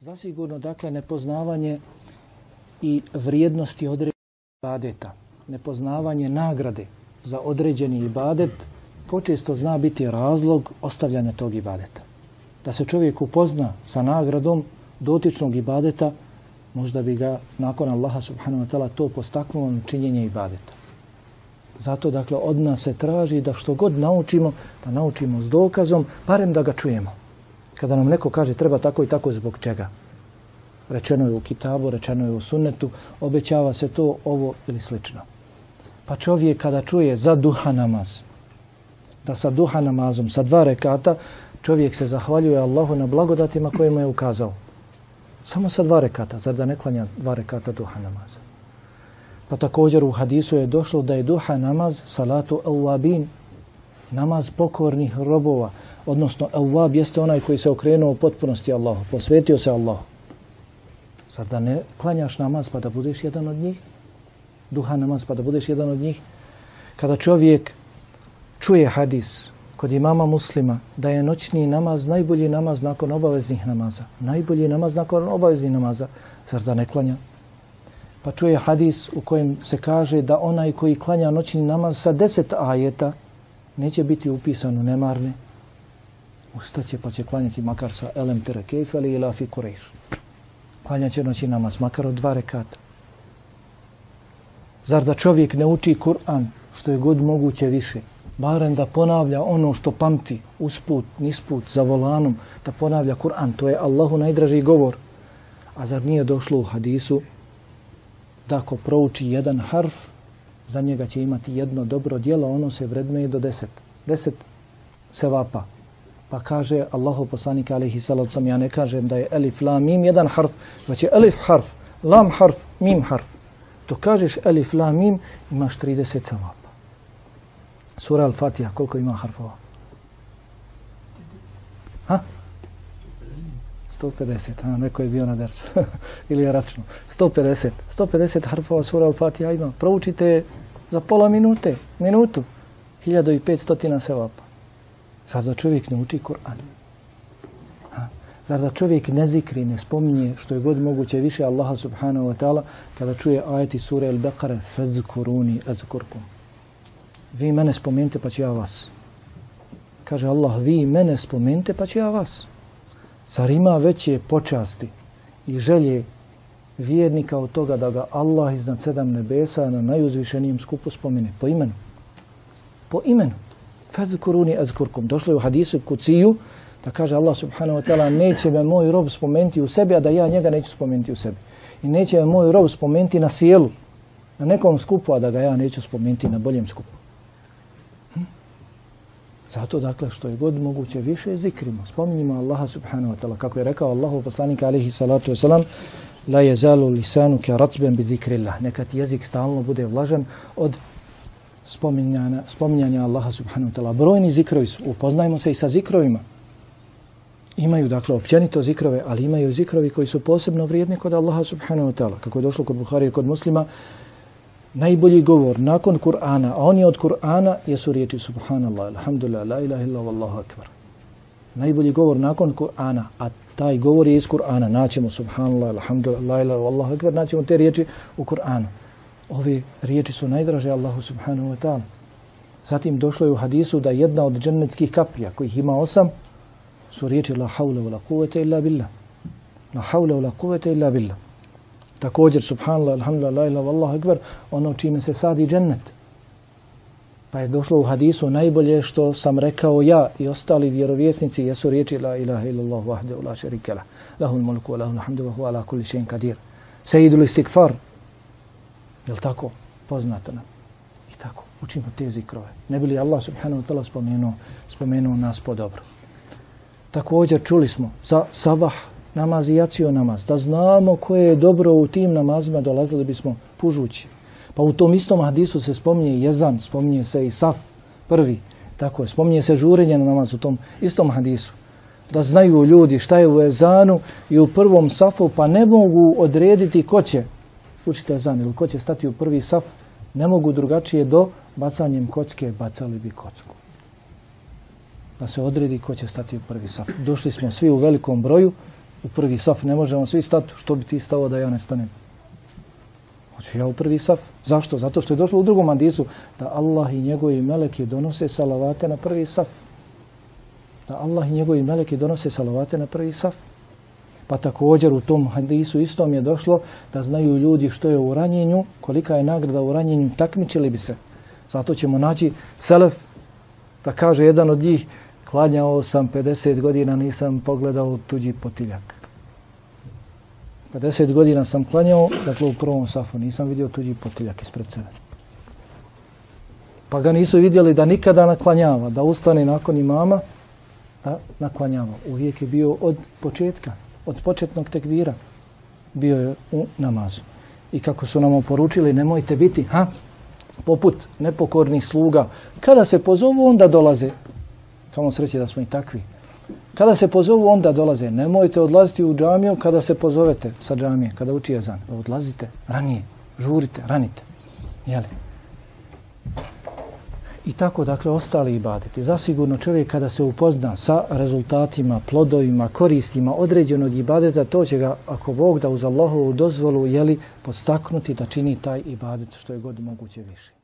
Zasigurno, dakle, nepoznavanje i vrijednosti određenih ibadeta, nepoznavanje nagrade za određeni ibadet, počesto zna biti razlog ostavljanja tog ibadeta. Da se čovjek upozna sa nagradom dotičnog ibadeta, možda bi ga nakon Allaha subhanahu wa ta'ala to postaknulo na činjenje ibadeta. Zato, dakle, od nas se traži da što god naučimo, da naučimo s dokazom, barem da ga čujemo. Kada nam neko kaže treba tako i tako zbog čega. Rečeno je u kitabu, rečeno je u sunnetu, obećava se to, ovo ili slično. Pa čovjek kada čuje za duha namaz, da sa duha namazom, sa dva rekata, čovjek se zahvaljuje Allahu na blagodatima koje mu je ukazao. Samo sa dva rekata, zar da ne klanja dva rekata duha namaza. Pa također u hadisu je došlo da je duha namaz salatu awabin, namaz pokornih robova, odnosno awab jeste onaj koji se okrenuo u potpunosti Allahu, posvetio se Allahu. Zar da ne klanjaš namaz pa da budeš jedan od njih? Duha namaz pa da budeš jedan od njih? Kada čovjek čuje hadis kod imama muslima da je noćni namaz najbolji namaz nakon obaveznih namaza, najbolji namaz nakon obaveznih namaza, zar da ne klanja? Pa čuje hadis u kojem se kaže da onaj koji klanja noćni namaz sa deset ajeta neće biti upisan u nemarne, ustaće pa će klanjati makar sa elem tere kejfeli ili afi kurejšu. Klanjaće noćni namaz, makar od dva rekata. Zar da čovjek ne uči Kur'an što je god moguće više, barem da ponavlja ono što pamti usput, nisput, za volanom, da ponavlja Kur'an, to je Allahu najdraži govor. A zar nije došlo u hadisu da ako prouči jedan harf, za njega će imati jedno dobro dijelo, ono se vrednuje do deset. Deset sevapa. Pa kaže Allahu poslanik alaihi salacom, ja ne kažem da je elif, la, mim, jedan harf, već je elif harf, lam harf, mim harf. To kažeš elif, la, mim, imaš 30 sevapa. Sura Al-Fatiha, koliko ima harfova? Ha? 150, a neko je bio na dersu. Ili je račno. 150. 150 harfova sura Al-Fatiha ima. Proučite za pola minute, minutu. 1500 sevapa. Zar da čovjek ne uči Kur'an? Zar da čovjek ne zikri, ne spominje što je god moguće više Allaha subhanahu wa ta'ala kada čuje ajeti sure Al-Baqara fazkuruni azkurkum vi mene spomenite pa ću ja vas. Kaže Allah, vi mene spomenite pa ću ja vas. Zar ima veće počasti i želje vjernika od toga da ga Allah iznad sedam nebesa na najuzvišenijem skupu spomene po imenu. Po imenu. Fadkuruni azkurkum. Došlo je u hadisu kuciju da kaže Allah subhanahu wa ta'ala neće me moj rob spomenuti u sebi, a da ja njega neću spomenuti u sebi. I neće me moj rob spomenuti na sjelu, na nekom skupu, a da ga ja neću spomenuti na boljem skupu. Zato dakle što je god moguće više zikrimo, spominjimo Allaha subhanahu wa ta'ala. Kako je rekao Allahu poslanik alihi salatu wasalam, la jezalu lisanu ke ratben bi zikrillah. Neka ti jezik stalno bude vlažan od spominjanja, spominjanja Allaha subhanahu wa ta'ala. Brojni zikrovi su, upoznajmo se i sa zikrovima. Imaju dakle općenito zikrove, ali imaju zikrovi koji su posebno vrijedni kod Allaha subhanahu wa ta'ala. Kako je došlo kod Buhari i kod muslima, najbolji govor nakon Kur'ana, a oni od Kur'ana jesu riječi Subhanallah, Alhamdulillah, La ilaha illa Wallahu akbar. Najbolji govor nakon Kur'ana, a taj govor je iz Kur'ana, naćemo Subhanallah, Alhamdulillah, La ilaha illa Wallahu akbar, naćemo te riječi u Kur'anu. Ove riječi su najdraže Allahu subhanahu wa ta'ala. Zatim došlo je u hadisu da jedna od džennetskih kapija, kojih ima osam, su riječi La hawla wa la quvata illa billah. La hawla wa la quvata illa billah. Također, subhanallah, alhamdulillah, la ilaha, wallahu akbar, ono čime se sadi džennet. Pa je došlo u hadisu najbolje što sam rekao ja i ostali vjerovjesnici jesu riječi la ilaha illallah wahdahu la šerike la. Lahul mulku, lahul hamdu, wa ala kulli še'in kadir. Sejidul istikfar. Jel tako? Poznato nam. I tako. Učimo te zikrove. Ne bi li Allah subhanahu wa ta'ala spomenuo, spomenuo nas po dobro. Također čuli smo za sabah namaz i jacio namaz, da znamo koje je dobro u tim namazima, dolazili bismo pužući. Pa u tom istom hadisu se spominje jezan, spominje se i saf prvi, tako je, spominje se žurenje na namaz u tom istom hadisu. Da znaju ljudi šta je u ezanu i u prvom safu, pa ne mogu odrediti ko će učiti ezan ili ko će stati u prvi saf, ne mogu drugačije do bacanjem kocke bacali bi kocku. Da se odredi ko će stati u prvi saf. Došli smo svi u velikom broju, u prvi saf ne možemo svi stati, što bi ti stao da ja ne stanem? Hoću ja u prvi saf. Zašto? Zato što je došlo u drugom hadisu da Allah i njegovi meleki donose salavate na prvi saf. Da Allah i njegovi meleki donose salavate na prvi saf. Pa također u tom hadisu istom je došlo da znaju ljudi što je u ranjenju, kolika je nagrada u ranjenju, takmičili bi se. Zato ćemo naći selef da kaže jedan od njih klanjao sam 50 godina, nisam pogledao tuđi potiljak. 50 godina sam klanjao, dakle u prvom safu nisam vidio tuđi potiljak ispred sebe. Pa ga nisu vidjeli da nikada naklanjava, da ustane nakon imama, da naklanjava. Uvijek je bio od početka, od početnog tekvira, bio je u namazu. I kako su nam oporučili, nemojte biti, ha, poput nepokornih sluga. Kada se pozovu, onda dolaze. Kamo sreće da smo i takvi. Kada se pozovu, onda dolaze. Nemojte odlaziti u džamiju kada se pozovete sa džamije, kada uči jezan. Odlazite ranije, žurite, ranite. Jeli? I tako, dakle, ostali ibadeti. Zasigurno čovjek kada se upozna sa rezultatima, plodovima, koristima određenog ibadeta, to će ga, ako Bog da uz Allahovu dozvolu, jeli, podstaknuti da čini taj ibadet što je god moguće više.